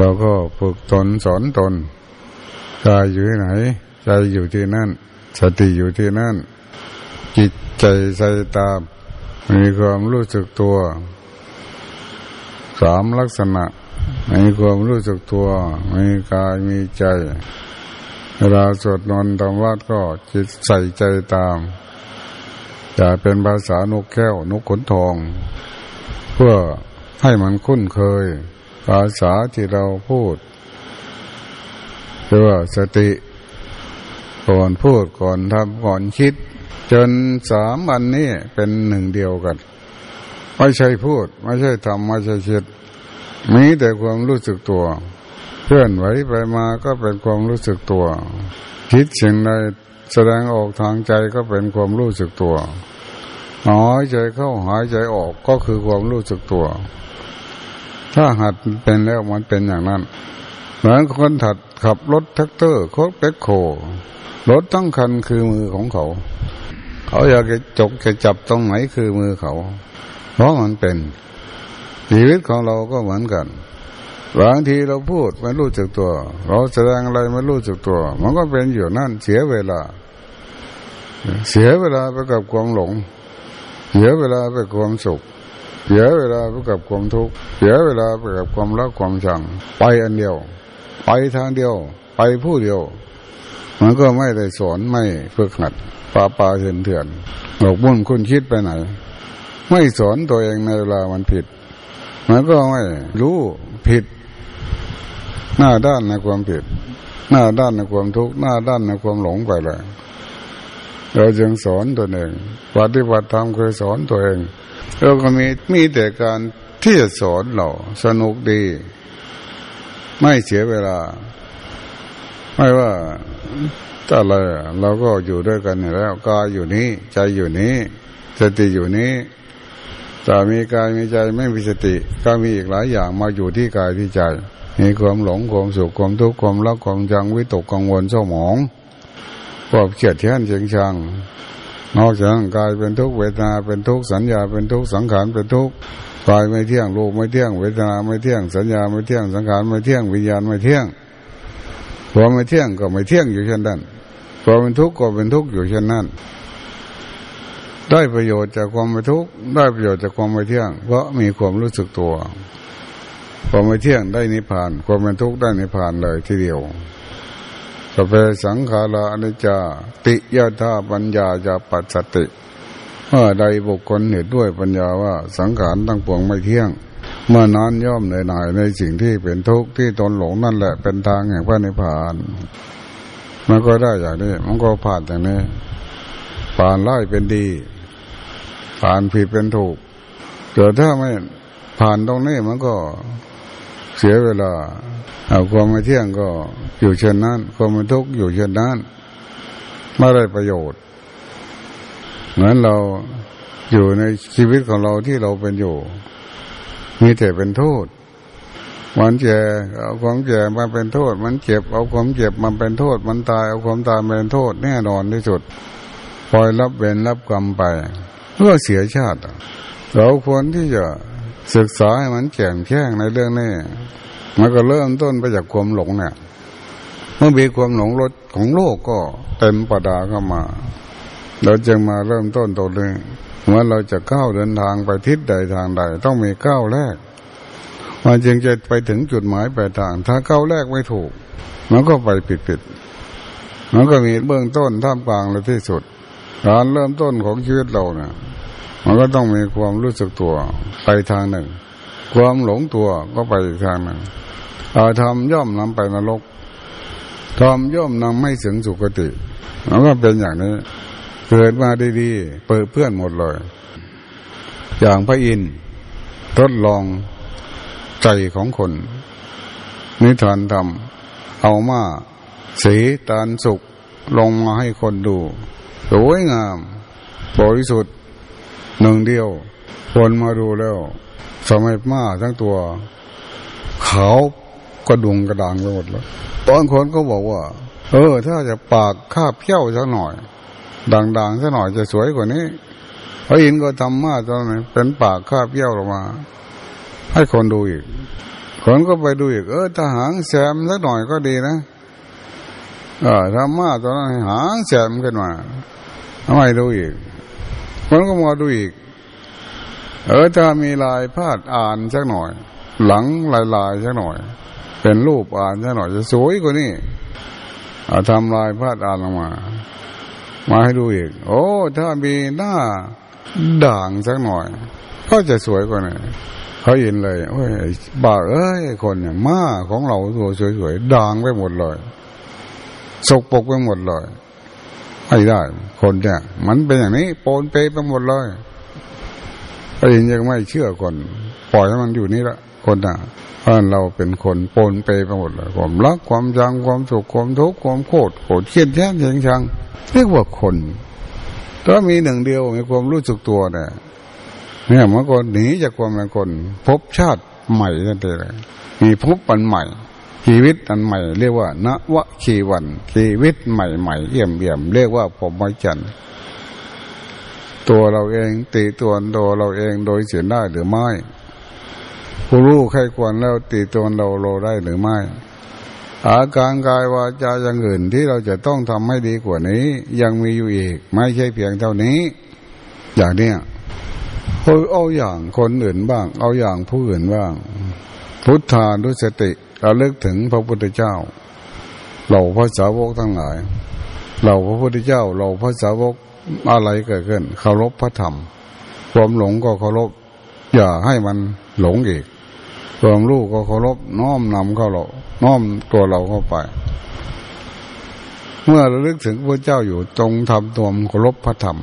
เราก็ฝึกตนสอนตนกายอยู่ที่ไหน ใจอยู่ที่นั่น สติอยู่ที่นั่น จิตใจใส่ตาม มีความรู้สึกตัว สามลักษณะมีความรู้สึกตัว มีกายมีใจ เวลาสวดนนต์ทำวัดก็จิตใส่ใจตามจะเป็นภาษานกแก้วนกขนทอง เพื่อให้มันคุ้นเคย ภาษาที่เราพูดเรียกว่าสติก่อนพูดก่อนทำก่อนคิด จนสามอันนี้เป็นหนึ่งเดียวกัน ไม่ใช่พูด ไม่ใช่ทำไม่ใช่คิด มีแต่ความรู้สึกตัวเพื่อนไหวไปมาก็เป็นความรู้สึกตัว คิดสิ่งใดแสดงออกทางใจก็เป็นความรู้สึกตัวหายใจเข้าหายใจออกก็คือความรู้สึกตัว ถ้าหัดเป็นแล้วมันเป็นอย่างนั้นเหมือนคนถัดขับรถแท็กเตอร์โคตรเป็กโครถทั้งคันคือมือของเขา เขาอยากจะจกจะจับตรงไหนคือมือเขา เพราะมันเป็น ชีวิตของเราก็เหมือนกันบางทีเราพูดไม่รู้จักตัว เราแสดงอะไรไม่รู้จักตัว มันก็เป็นอยู่นั่นเสียเวลา เสียเวลาไปกับความหลง เสียเวลาไปความสุข สียเวลาไปกับความทุกข์เสียเวลาไปกับความรักความชัง ไปอันเดียว ไปทางเดียว ไปผู้เดียว มันก็ไม่ได้สอนไม่ฝึกหัดปาปาเถื่อนเถื่อนหลกมุ่นคุณคิดไปไหน ไม่สอนตัวเองในเวลามันผิด มันก็ไม่รู้ผิด หน้าด้านในความผิด หน้าด้านในความทุกข์หน้าด้านในความหลงไปเลยเราจึงสอนตัวเองปฏิบัติธรรมเคยสอนตัวเอง เราก็มีมีแต่การที่จะสอนเราสนุกดี ไม่เสียเวลา ไม่ว่าอะไรเราก็อยู่ด้วยกันอยู่แล้วกายอยู่นี้ ใจอยู่นี้ สติอยู่นี้แต่มีกายมีใจไม่มีสติ ก็มีอีกหลายอย่างมาอยู่ที่กายที่ใจมีความหลงความสุขความทุกข์ความรักความจังวิตกกังวลเศร้าหมองความเกลียดแค้นเชียงชัง นอกจากกายเป็นทุกเวทนาเป็นทุกสัญญาเป็นทุกสังขารเป็นทุกกายไม่เที่ยงรูปไม่เที่ยงเวทนาไม่เที่ยงสัญญาไม่เที่ยงสังขารไม่เที่ยงวิญญาณไม่เที่ยงพอไม่เที่ยงก็ไม่เที่ยงอยู่เช่นนั้นพอเป็นทุกข์ก็เป็นทุกข์อยู่เช่นนั้น ได้ประโยชน์จากความไม่ทุกข์ได้ประโยชน์จากความไม่เที่ยง เพราะมีความรู้สึกตัวความไม่เที่ยงได้นิพพาน ความเป็นทุกข์ได้นิพพานเลยทีเดียว เปสังขาราอนิจจาติยาธาปัญญาจะปัสสติเมื่อใดบุคคลเห็นด้วยปัญญาว่าสังขารตั้งปวงไม่เที่ยง เมื่อนั้นย่อมเหนื่อยหน่ายในสิ่งที่เป็นทุกข์ที่ตนหลงนั่นแหละเป็นทางแห่งพระนิพพาน มันก็ได้อย่างนี้ มันก็ผ่านอย่างนี้ผ่านไล่เป็นดี ผ่านผิดเป็นถูกแต่ถ้าไม่ผ่านตรงนี้มันก็ เสียเวลาเอาความไม่เที่ยงก็อยู่เช่นนั้น ความไม่ทุกข์อยู่เช่นนั้นไม่ได้ประโยชน์ เหมือนเราอยู่ในชีวิตของเราที่เราเป็นอยู่ มีแต่เป็นโทษมันแก่เอาความแก่มาเป็นโทษ มันเจ็บเอาความเจ็บมันเป็นโทษ มันตายเอาความตายมาเป็นโทษ แน่นอนที่สุดปล่อยรับเวรรับกรรมไปเพื่อเสียชาติ เราควรที่จะ ศึกษาให้มันแก่งแข้งในเรื่องนี้มันก็เริ่มต้นไปจากความหลงเนี่ย เมื่อมีความหลงรถของโลกก็เต็มประดาเข้ามา เราจึงมาเริ่มต้นตัวนึงเมื่อเราจะก้าวเดินทางไปทิศใดทางใด ต้องมีก้าวแรกมันจึงจะไปถึงจุดหมายปลายทาง ถ้าก้าวแรกไม่ถูก มันก็ไปผิดผิดมันก็มีเบื้องต้นท่ามกลางและที่สุดการเริ่มต้นของชีวิตเราเนี่ย มันก็ต้องมีความรู้สึกตัวไปทางหนึ่ง ความหลงตัวก็ไปอีกทางหนึ่งอาธรรมย่อมนำไปนรกทอมย่อมนำไม่ถึงสุคติมันก็เป็นอย่างนี้ เกิดมาดีๆ เปิดเพื่อนหมดเลย อย่างพระอินทร์ทดลองใจของคน นิทานทำเอามาสีตานสุกลงมาให้คนดู สวยงาม บริสุทธิ์ หนึ่งเดียว คนมาดูแล้ว สมัยมาทั้งตัวขาวกระดุงกระดางไปหมดแล้วตอนคนก็บอกว่า เออ ถ้าจะปากคาบเขี้ยวสักหน่อย ด่างๆสักหน่อยจะสวยกว่านี้พระอินทร์ก็ทำมาตอนนั้นเป็นปากคาบเขี้ยวลงมา ให้คนดูอีก คนก็ไปดูอีก เออถ้าหางแซมสักหน่อยก็ดีนะเออทำมาตอนนั้นหางแซมขึ้นมาทำไมดูอีก คนก็มาดูอีก เออถ้ามีลายพาดอ่านสักหน่อย หลังลายลายสักหน่อย เป็นรูปอ่านสักหน่อยจะสวยกว่านี้เอาทำลายพาดอ่านออกมา มาให้ดูอีก โอ้ ถ้ามีหน้าด่างสักหน่อย ก็จะสวยกว่านี้เขาเห็นเลยโอ้ยบ้าเอ้ยคนเนี่ยมาของเราตัวสวยๆด่างไปหมดเลยสกปรกไปหมดเลย ไม่ได้ คนเนี่ย มันเป็นอย่างนี้โปนเปไปหมดเลยพระอินยังไม่เชื่อคนปล่อยให้มันอยู่นี่ละคนน่ะเพราะเราเป็นคนโปนเปไปหมดเลยความรักความจังความสุขความทุกข์ความโกรธโกรธเครียดแย้งเฉงชังเรียกว่าคนถ้ามีหนึ่งเดียวมีความรู้สึกตัวเนี่ยเนี่ยมันก็หนีจากความเป็นคน พบชาติใหม่นั่นเองมีพบปันใหม่ ชีวิตอันใหม่เรียกว่านวชีวัน ชีวิตใหม่ๆเยี่ยมเยี่ยมเรียกว่าผมไม่จันตัวเราเองตีตัวตัวเราเองโดยเสียได้หรือไม่ผู้รู้ใครควรแล้วตีตัวเราโลได้หรือไม่ อาการกายวาจาอย่างอื่นที่เราจะต้องทำให้ดีกว่านี้ ยังมีอยู่อีก ไม่ใช่เพียงเท่านี้ อย่างเนี้ยเอาอย่างคนอื่นบ้าง เอาอย่างผู้อื่นบ้าง พุทธานุสติ เราเลิกถึงพระพุทธเจ้า เราพระสาวกทั้งหลาย เราพระพุทธเจ้า เราพระสาวกอะไรเกิดขึ้นเคารพพระธรรม ความหลงก็เคารพ อย่าให้มันหลงอีกความรู้ก็เคารพน้อมนำเข้าเราน้อมตัวเราเข้าไป เมื่อเราลึกถึงพระเจ้าอยู่ตรงทำตัวเคารพพระธรรม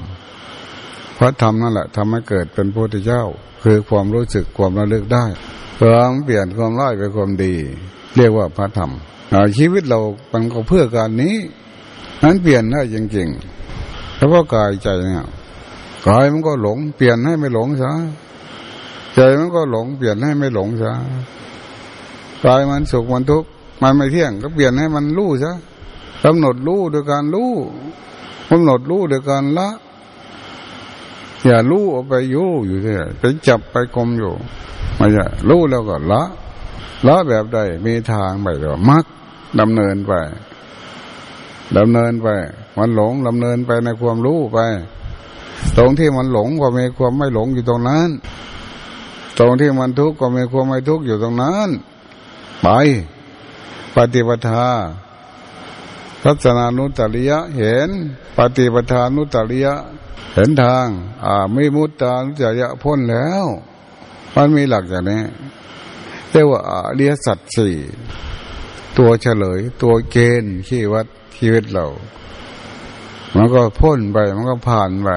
พระธรรมนั่นแหละทำให้เกิดเป็นพระพุทธเจ้า คือความรู้สึกความระลึกได้ เพื่อเปลี่ยนความร้ายเป็นความดี เรียกว่าพระธรรมชีวิตเรามันก็เพื่อการนี้นั้นเปลี่ยนได้จริงๆเฉพาะกายใจเนี่ยกายมันก็หลง เปลี่ยนให้ไม่หลงซะใจมันก็หลง เปลี่ยนให้ไม่หลงซะกายมันสุขมันทุกข์มันไม่เที่ยง ก็เปลี่ยนให้มันรู้ซะกำหนดรู้โดยการรู้กำหนดรู้โดยการละ อย่ารู้เอาไปยู่อยู่ที่ไปจับไปกลมอยู่ ไม่ใช่รู้แล้วก็ละละแบบใดมีทางไปหรือมักดำเนินไปดำเนินไป มันหลงดำเนินไปในความรู้ไป ตรงที่มันหลงก็มีความไม่หลงอยู่ตรงนั้น ตรงที่มันทุกข์ก็มีความไม่ทุกข์อยู่ตรงนั้น ไปปฏิปทาทัศนานุตริยะเห็น ปฏิปทานุตริยะ เห็นทาง อ่าไม่มุตตานุตริยะพ้นแล้ว มันมีหลักอย่างนี้เรียกว่าอริยสัจสี่ตัวเฉลย ตัวเกณฑ์ที่วัดชีวิตเรา มันก็พ้นไปมันก็ผ่านไป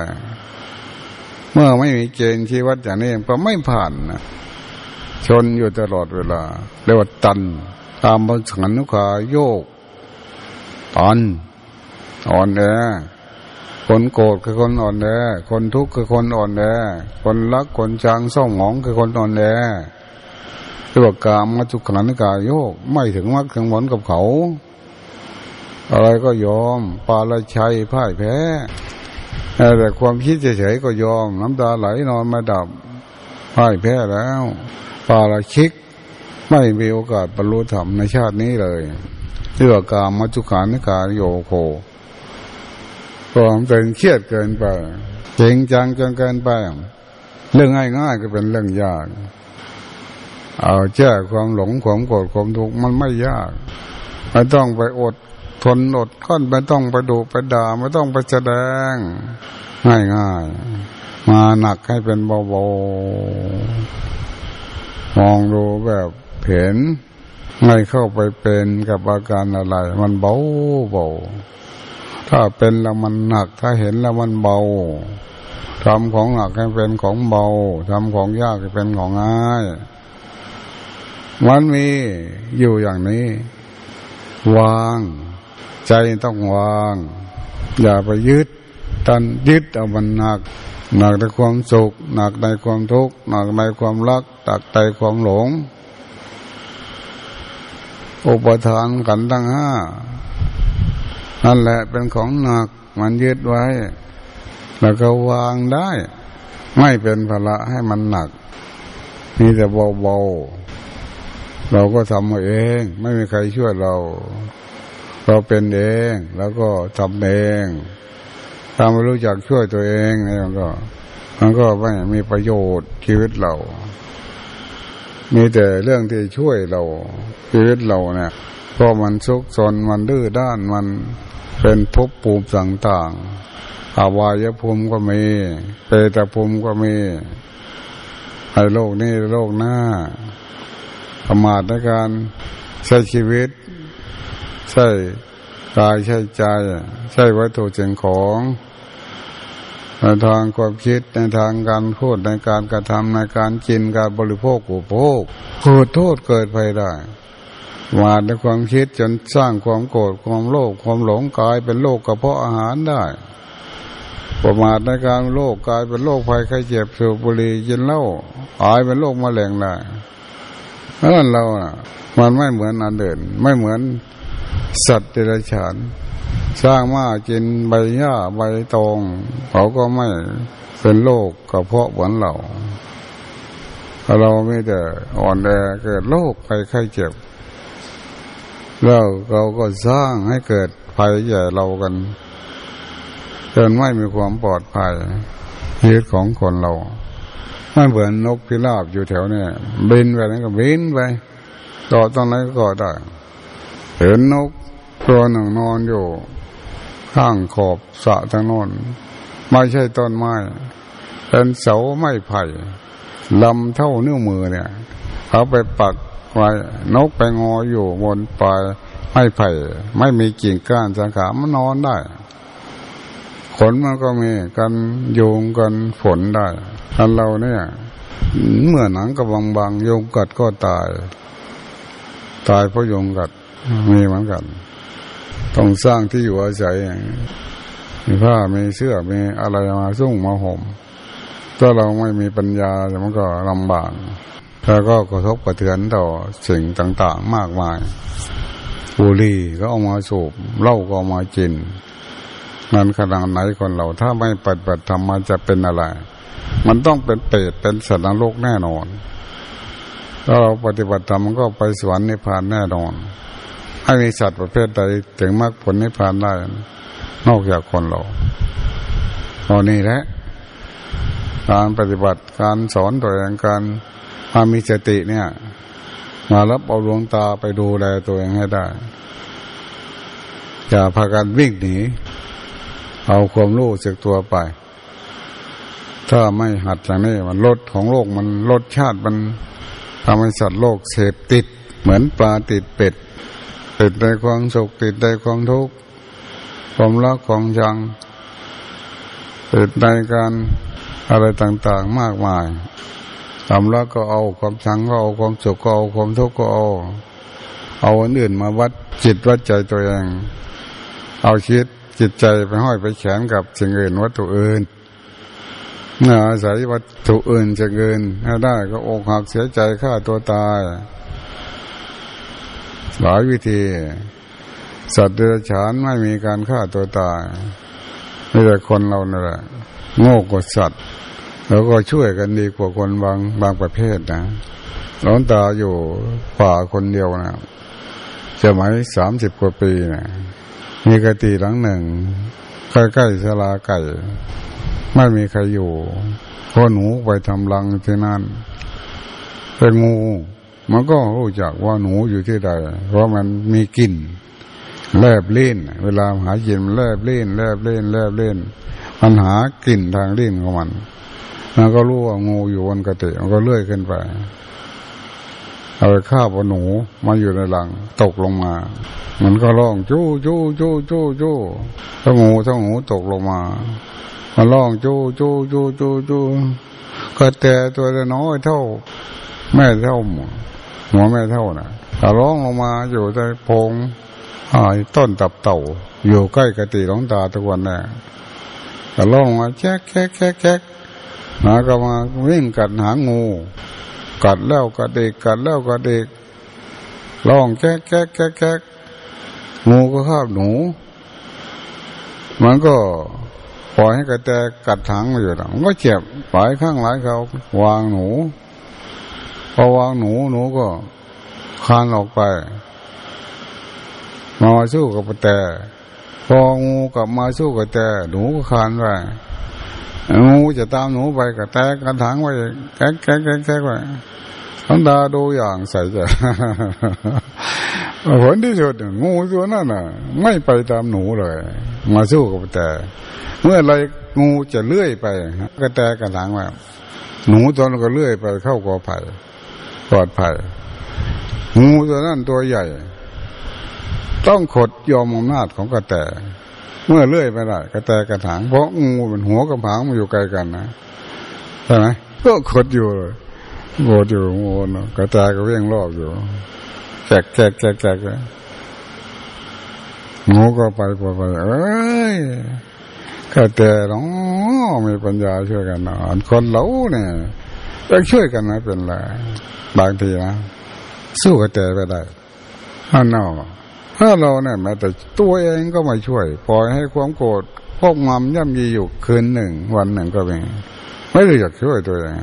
เมื่อไม่มีเกณฑ์ชีวัดอย่างนี้ก็ไม่ผ่านนะชนอยู่ตลอดเวลา เรียกว่าตัน ตามบนสันนุขาโยก ตันอ่อนแอ คนโกรธคือคนอ่อนแอคนทุกข์คือคนอ่อนแอคนรักคนจางส่องหองคือคนอ่อนแอเรียกว่ากามมาจุขันกายโยกไม่ถึงมรรคถึงผลกับเขา อะไรก็ยอม ปาละชัยพ่ายแพ้แต่ความคิดเฉยๆก็ยอม น้ำตาไหลนอนมาดับพ่ายแพ้แล้ว ปาละชิก ไม่มีโอกาสบรรลุธรรมในชาตินี้เลยเรื่องกามมัจุขานิการโยโค ความเป็นเครียดเกินไปจริงจังจนเกินไปเรื่องง่ายๆก็เป็นเรื่องยาก เอาแก้ความหลงความโกรธความทุกข์มันไม่ยากไม่ต้องไปอดทนอดก้นไม่ต้องไปดูไปด่าไม่ต้องไปแสดง ง่ายง่ายมาหนักให้เป็นเบาๆมองดูแบบเห็นไม่เข้าไปเป็นกับอาการอะไร มันเบาเบา ถ้าเป็นแล้วมันหนัก ถ้าเห็นแล้วมันเบาทำของหนักให้เป็นของเบาทำของยากให้เป็นของง่ายมันมีอยู่อย่างนี้ วาง ใจต้องวาง อย่าไปยึดตันยึดเอามันหนัก หนักในความสุข หนักในความทุกข์หนักในความรักหนักในความหลง อุปทานขันทั้งห้า นั่นแหละเป็นของหนักมันยึดไว้ แล้วก็วางได้ ไม่เป็นภาระให้มันหนักนี่แต่เบาๆเราก็ทำเอง ไม่มีใครช่วยเรา เราเป็นเอง แล้วก็ทำเองถ้าไม่รู้จักช่วยตัวเองนี่มันก็ มันก็ไม่มีประโยชน์ชีวิตเรา มีแต่เรื่องที่ช่วยเราชีวิตเราเนี่ยเพราะมันซุกซนมันดื้อด้านมัน เป็นภพภูมิต่างๆอาวายภูมิก็มีเปตภูมิก็มีในโลกนี้โลกหน้าประมาทในการใช้ชีวิต ใช่กายใช้ใจ ใช้วัตถุสิ่งของในทางความคิดในทางการพูดในการกระทำในการกินการบริโภคอุปโภคเกิดโทษเกิดไปได้ มาในความคิดจนสร้างความโกรธความโลภความหลงกลายเป็นโรคกระเพาะอาหารได้ ประมาทในการโรคกลายเป็นโรคภัยไข้เจ็บสูบบุหรี่กินเหล้ากลายเป็นโรคมะเร็งได้เพราะนั้นเราอะ มันไม่เหมือนอันเดินไม่เหมือนสัตว์เดรัจฉาน สร้างมากินใบหญ้าใบตอง เขาก็ไม่เป็นโรคกระเพาะเหมือนเราเราไม่แต่อ่อนแอเกิดโรคภัยไข้เจ็บ แล้วเราก็สร้างให้เกิดภัยใหญ่เรากันจนไม่มีความปลอดภัยชีวิตของคนเราไม่เหมือนนกพิราบอยู่แถวนี้บินไปนั้นก็บินไปต่อตอนไหนก็ได้เห็นนกตัวหนึ่งนอนอยู่ ข้างขอบสะทางโน้นไม่ใช่ต้นไม้เป็นเสาไม้ไผ่ลำเท่านิ้วมือเนี่ยเขาไปปัก ไว้นกไปงออยู่บนปลายไม้ไผ่ ไม่มีกิ่งก้านสังขามันนอนได้ ขนมันก็มีกันโยงกันฝนได้ทันเราเนี่ย เมื่อหนังกับบางบางโยงกัดก็ตาย ตายเพราะโยงกัดมีเหมือนกัน ต้องสร้างที่อยู่อาศัยมีผ้ามีเสื้อมีอะไรมาสุ่งมาห่มถ้าเราไม่มีปัญญามันก็ลำบาก แล้วก็กระทบกระเทือนต่อสิ่งต่างๆมากมายบุหรี่ก็เอามาสูบเหล้าก็เอามากินนั้นขนาดไหนคนเราถ้าไม่ปฏิบัติธรรมมันจะเป็นอะไร มันต้องเป็นเปรตเป็นสัตว์นรกแน่นอนถ้าเราปฏิบัติธรรมมันก็ไปสวรรค์นิพพานแน่นอนให้มีสัตว์ประเภทใดถึงมรรคผลนิพพานได้ นอกจากคนเราตอนนี้แหละการปฏิบัติการสอนตัวเองการ มามีสติเนี่ย มารับเอาดวงตาไปดูแลตัวเองให้ได้อย่าพากันวิ่งหนีเอาความรู้จากตัวไป ถ้าไม่หัดอย่างนี้มันลดของโลกมันลดชาติมันทำให้สัตว์โลกเสพติด เหมือนปลาติดเป็ด ติดในความสุขติดในความทุกข์ความรักความชังติดในการอะไรต่างๆมากมาย ความรักก็เอาความชังก็เอาความสุขก็เอาความทุกข์ก็เอาเอาอันอื่นมาวัดจิตวัดใจตัวเอง เอาชีวิตจิตใจไปห้อยไปแขนกับสิ่งอื่นวัตถุอื่นเมื่ออาศัยวัตถุอื่นจะเกินถ้าได้ก็อกหักเสียใจฆ่าตัวตาย หลายวิธี สัตว์เดรัจฉานไม่มีการฆ่าตัวตายไม่แต่คนเราเนี่ยแหละโง่กว่าสัตว์ แล้วก็ช่วยกันดีกว่าคนบางบางประเภทนะหลวงตาอยู่ป่าคนเดียวนะจะหมายสามสิบกว่าปีนะมีกติหลังหนึ่งใกล้ๆสลาไก่ ไม่มีใครอยู่พ่อหนูไปทำรังที่นั่นเป็นงูมันก็รู้จักว่าหนูอยู่ที่ใด เพราะมันมีกลิ่นแลบเล่น เวลาหาเย็นแลบเล่นแลบเล่นแลบเล่นมันหากลิ่นทางเล่นของมัน มันก็รู้ว่างูอยู่บนกระติมันก็เลื่อยขึ้นไปเอาไปฆ่าปหนูมาอยู่ในหลัง ตกลงมา มันก็ร้องจู้จู้จู้จู้จู้ถ้างูถ้างูตกลงมามันร้องจู้จู้จู้จู้จู้ก็แต่ตัวน้อยเท่า แม่เท่าหัวแม่เท่านะ่ะถ้าร้องลงมาอยู่ในพงต้นตับเต่า อยู่ใกล้กติหลวงตาทุกวันน่ะก็ร้องมาแจ๊กแจ๊กแจ๊กแจ๊ก นาก็มาวิ่งกัดหางู กัดแล้วกัดเด็กกัดแล้วกัดเด็กร้องแจ๊กแจ๊กแจ๊กแจ๊กงูก็คาบหนู มันก็ปล่อยให้กระแตกัดถังมาอยู่นะมันก็เจ็บหลายข้างหลายเขาวางหนูพอวางหนูหนูก็คานออกไปมาสู้กับกระแตพองูกลับมาสู้กับแต่หนูก็คานไป งูจะตามหนูไปกับแตกกระถางไว้แก๊กแก๊กแก๊กแก๊กไว้ทันดาดูอย่างใส่ใจผลที่สุดงูตัวนั้นน่ะ ไม่ไปตามหนูเลย มาสู้กับแต่ เมื่อไรงูจะเลื่อยไปกระแตกระถางไว้หนูตัวนั้นก็เลื่อยไปเข้ากอไผ่ปลอดภัยงูตัวนั้นตัวใหญ่ ต้องขดยอมอำนาจของกระแต เมื่อเลื่อยไปได้กระแตกระถาง เพราะงูมันหัวกับหางมันอยู่ไกลกันนะใช่ไหมก็ขดอยู่เลยโกดอยู่งูนะกระแตก็เวี่ยงรอบอยู่แกกแกกแกกแกกงูก็ไปไปไปเอ้ยกระแตน้องมีปัญญาช่วยกันนะคนเราเนี่ยต้องช่วยกันนะเป็นไรบางทีนะสู้กระแตไปได้ถ้านอก ถ้าเราเนี่ยแม้แต่ตัวเองก็ไม่ช่วย ปล่อยให้ความโกรธพกงำย่ำยีอยู่คืนหนึ่ง วันหนึ่งก็เป็นไม่รู้อยากช่วยตัวเอง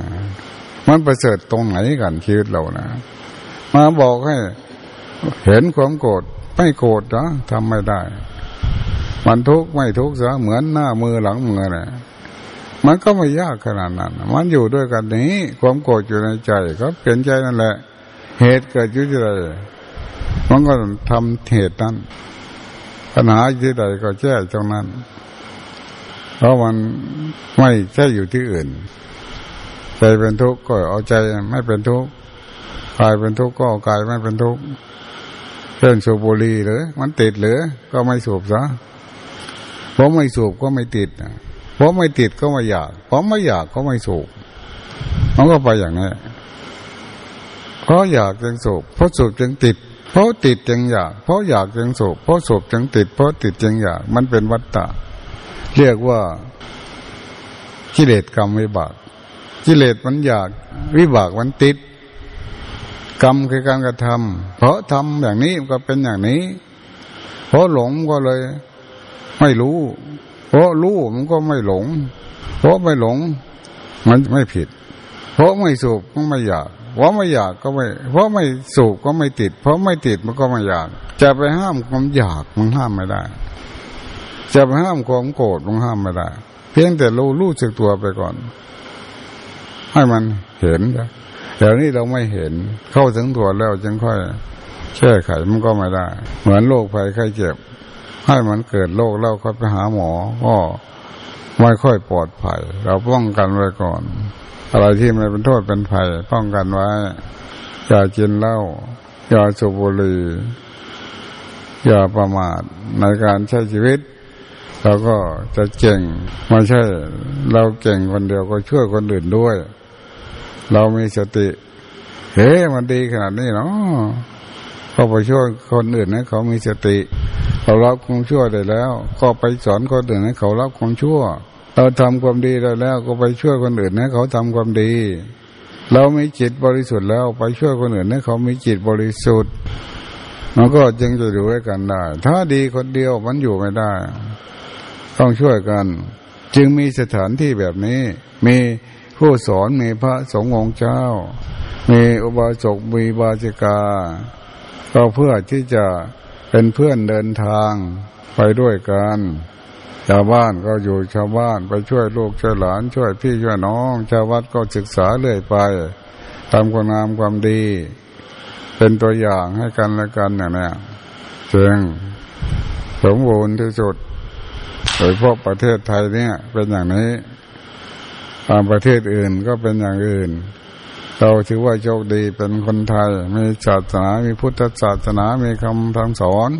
มันประเสริฐตรงไหนกันชีวิตเรานะมาบอกให้เห็นความโกรธไม่โกรธนะทำไม่ได้ มันทุกข์ไม่ทุกข์ซะเหมือนหน้ามือหลังมือนะมันก็ไม่ยากขนาดนั้น มันอยู่ด้วยกันนี้ ความโกรธอยู่ในใจก็เปลี่ยนใจนั่นแหละ เหตุเกิดอยู่ที่ใด มันก็ทำเหตุนั้นปัญหาที่ใดก็แก้ตรงนั้น เพราะมันไม่ใช่อยู่ที่อื่น ใจเป็นทุกข์ก็เอาใจไม่เป็นทุกข์กายเป็นทุกข์ก็เอากายไม่เป็นทุกข์เรื่องสูบบุหรี่หรือมันติดหรือก็ไม่สูบซะเพราะไม่สูบก็ไม่ติดเพราะไม่ติดก็ไม่อยากเพราะไม่อยากก็ไม่สูบมันก็ไปอย่างนี้เพราะอยากจึงสูบเพราะสูบจึงติด เพราะติดจึงอยาก เพราะอยากจึงสูบเพราะสูบจึงติด เพราะติดจึงอยาก มันเป็นวัฏฏะเรียกว่ากิเลสกรรมวิบากกิเลสมันอยากวิบากมันติด กรรมคือการกระทำเพราะทำอย่างนี้ก็เป็นอย่างนี้ เพราะหลงก็เลย ไม่รู้ เพราะรู้มันก็ไม่หลง เพราะไม่หลง มันไม่ผิด เพราะไม่สูบมันไม่อยาก เพราะไม่อยากก็ไม่ เพราะไม่สูบก็ไม่ติด เพราะไม่ติดมันก็ไม่อยาก จะไปห้ามความอยากมันห้ามไม่ได้ จะไปห้ามความโกรธมันห้ามไม่ได้ เพียงแต่รู้รู้สึกตัวไปก่อน ให้มันเห็นเดี๋ยวนี้เราไม่เห็น เข้าถึงตัวแล้วจึงค่อยแก้ไขมันก็ไม่ได้ เหมือนโรคภัยไข้เจ็บ ให้มันเกิดโรคแล้วค่อยไปหาหมอก็ไม่ค่อยปลอดภัย เราป้องกันไว้ก่อน อะไรที่มันเป็นโทษเป็นภัยป้องกันไว้ อย่ากินเหล้าอย่าสูบบุหรี่อย่าประมาทในการใช้ชีวิตเราก็จะเก่งไม่ใช่ เราเก่งคนเดียวก็ช่วยคนอื่นด้วย เรามีสติ เฮ้มันดีขนาดนี้เนาะก็ไปช่วยคนอื่นให้เขามีสติเรารับความชั่วได้แล้ว ก็ไปสอนคนอื่นให้เขารับความชั่ว เราทำความดีได้แล้วก็ไปช่วยคนอื่นให้เขาทำความดี เรามีจิตบริสุทธิ์แล้วไปช่วยคนอื่นให้เขามีจิตบริสุทธิ์มันก็จึงจะอยู่ด้วยกันได้ ถ้าดีคนเดียวมันอยู่ไม่ได้ ต้องช่วยกัน จึงมีสถานที่แบบนี้ มีผู้สอนมีพระสงฆ์องค์เจ้า มีอุบาสกมีบาจิกาก็เพื่อที่จะเป็นเพื่อนเดินทางไปด้วยกัน ชาวบ้านก็อยู่ชาวบ้านไปช่วยลูกช่วยหลานช่วยพี่ช่วยน้อง ชาววัดก็ศึกษาเรื่อยไปทำความงามความดี เป็นตัวอย่างให้กันและกันอย่างนี้จึงสมบูรณ์ที่สุดโดยพวกประเทศไทยเนี่ยเป็นอย่างนี้ตามประเทศอื่นก็เป็นอย่างอื่น เราถือว่าโชคดีเป็นคนไทย มีศาสนา มีพุทธศาสนา มีคำทางสอน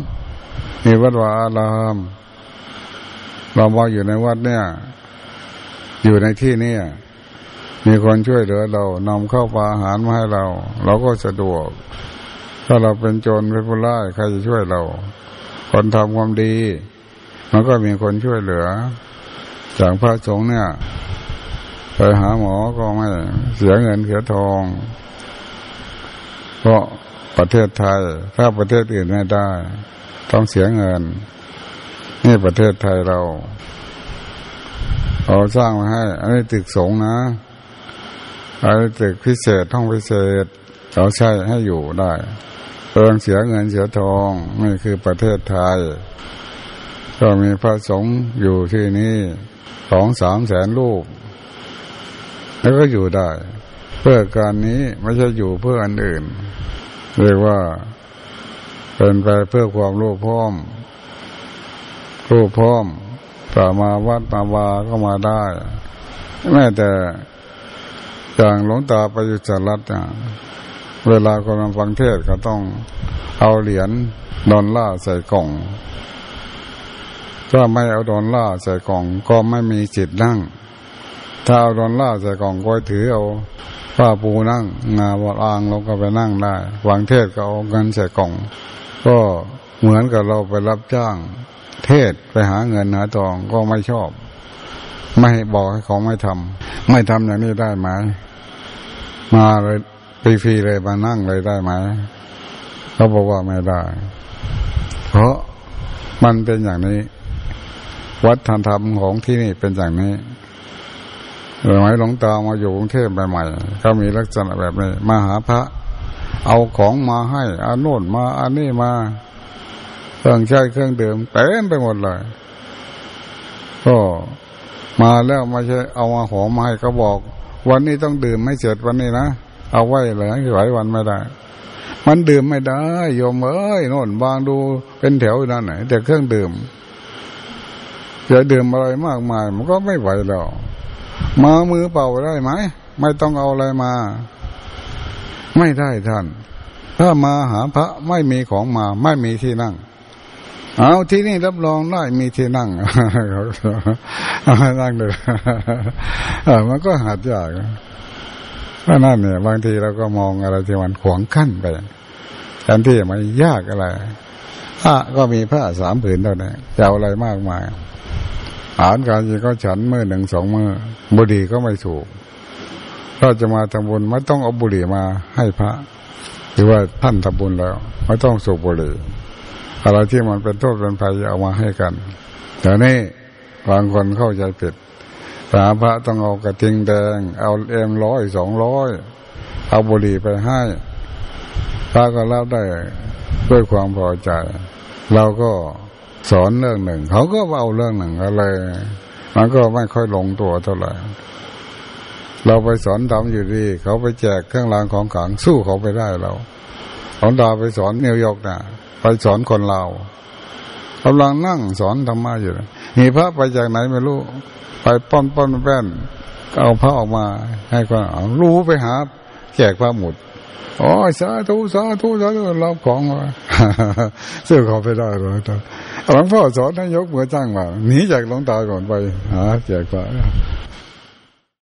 มีวัดวาอาราม เรามาอยู่ในวัดเนี่ย อยู่ในที่นี้มีคนช่วยเหลือเรานำเข้าปลาอาหารมาให้เรา เราก็สะดวก ถ้าเราเป็นโจรเป็นผู้ร้ายใครจะช่วยเรา คนทำความดีมันก็มีคนช่วยเหลือ จากพระสงฆ์เนี่ยไปหาหมอก็ไม่เสียเงินเสียทอง เพราะประเทศไทย ถ้าประเทศอื่นไม่ได้ ต้องเสียเงิน นี่ประเทศไทยเราเราสร้างมาให้ อันนี้ตึกสงนะอันนี้ตึกพิเศษห้องพิเศษเขาใช้ให้อยู่ได้เปิงเสียเงินเสียทองนี่คือประเทศไทย ก็มีพระสงฆ์อยู่ที่นี่สองสามแสนลูก แล้วก็อยู่ได้ เพื่อการนี้ไม่ใช่อยู่เพื่ออันอื่น เรียกว่าเป็นไปเพื่อความรู้พร้อม รู้พร้อมต่อมาวัดมาวาก็มาได้แม้แต่อย่างหลวงตาไปอยู่จัรัตเนี่ยเวลาคนมาฟังเทศก็ต้องเอาเหรียญดอนล่าใส่กล่อง ถ้าไม่เอาดอนล่าใส่กล่อง ก็ไม่มีจิตนั่ง ถ้าเอาดอนล่าใส่กล่องก็ถือเอาผ้าปูนั่งงาบอลอ่างลงก็ไปนั่งได้วางเทศก็เอาเงินใส่กล่อง ก็เหมือนกับเราไปรับจ้าง เทศไปหาเงินหาทองก็ไม่ชอบ ไม่บอกให้เขาไม่ทำไม่ทำอย่างนี้ได้ไหมมาเลยฟรีเลยมานั่งเลยได้ไหมเขาบอกว่าไม่ได้ เพราะมันเป็นอย่างนี้ วัฒนธรรมของที่นี่เป็นอย่างนี้สมัยหลวงตามาอยู่กรุงเทพใหม่ๆก็มีลักษณะแบบนี้มาหาพระ เอาของมาให้อาโน่นมาอันนี้มา เครื่องใช้เครื่องดื่มเต็มไปหมดเลย ก็มาแล้วมาใช่เอามาหอมมาให้ก็บอก วันนี้ต้องดื่มไม่เสร็จวันนี้นะเอาไว้เลยหลายวันไม่ได้ มันดื่มไม่ได้โยมเอ้ยโน่นบางดูเป็นแถวอยู่นั่นไหนแต่เครื่องดื่มจะดื่มอะไรมากมาย มันก็ไม่ไหวแล้วมามือเปล่าได้ไหมไม่ต้องเอาอะไรมา ไม่ได้ท่าน ถ้ามาหาพระไม่มีของมา ไม่มีที่นั่ง เอาที่นี่รับรองได้มีที่นั่งนั่งเลยมันก็หาดยากเพราะนั่นเนี่ย บางทีเราก็มองอะไรที่มันขวางขั้นไปแทนที่มันยากอะไรพระก็มีผ้าสามผืนเท่านั้นจะเอาอะไรมากมายอาหารการกินก็ฉันเมื่อหนึ่งสองเมื่อบุหรี่ก็ไม่ถูกถ้าจะมาทำบุญไม่ต้องเอาบุหรี่มาให้พระ หรือว่าท่านทำบุญแล้ว ไม่ต้องสูบบุหรี่ อะไรที่มันเป็นโทษเป็นภัยเอามาให้กันแต่นี่บางคนเข้าใจผิดพระพระต้องเอากระทิงแดง เอาเอ็มร้อยสองร้อยเอาบุหรี่ไปให้พระก็รับได้ด้วยความพอใจ เราก็สอนเรื่องหนึ่ง เขาก็เอาเรื่องหนึ่งอะไรมันก็ไม่ค่อยลงตัวเท่าไหร่เราไปสอนทำอยู่ดีเขาไปแจกเครื่องรางของขลังสู้เขาไปได้เราของดาไปสอนนิวยอร์กน่ะ ไปสอนคนเรากำลังนั่งสอนธรรมะอยู่มีพระไปจากไหนไม่รู้ ไปป้อนป้อนแป้นเอาพระออกมา ให้คนรู้ไปหาแจกพระหมุดโอ้สาธุสาธุสาธุรับของมาซื้อเขาไปได้เลยหลวงพ่อสอนให้ยกมือจ้างมาหนีจากหลวงตาก่อนไปหาแจกพระ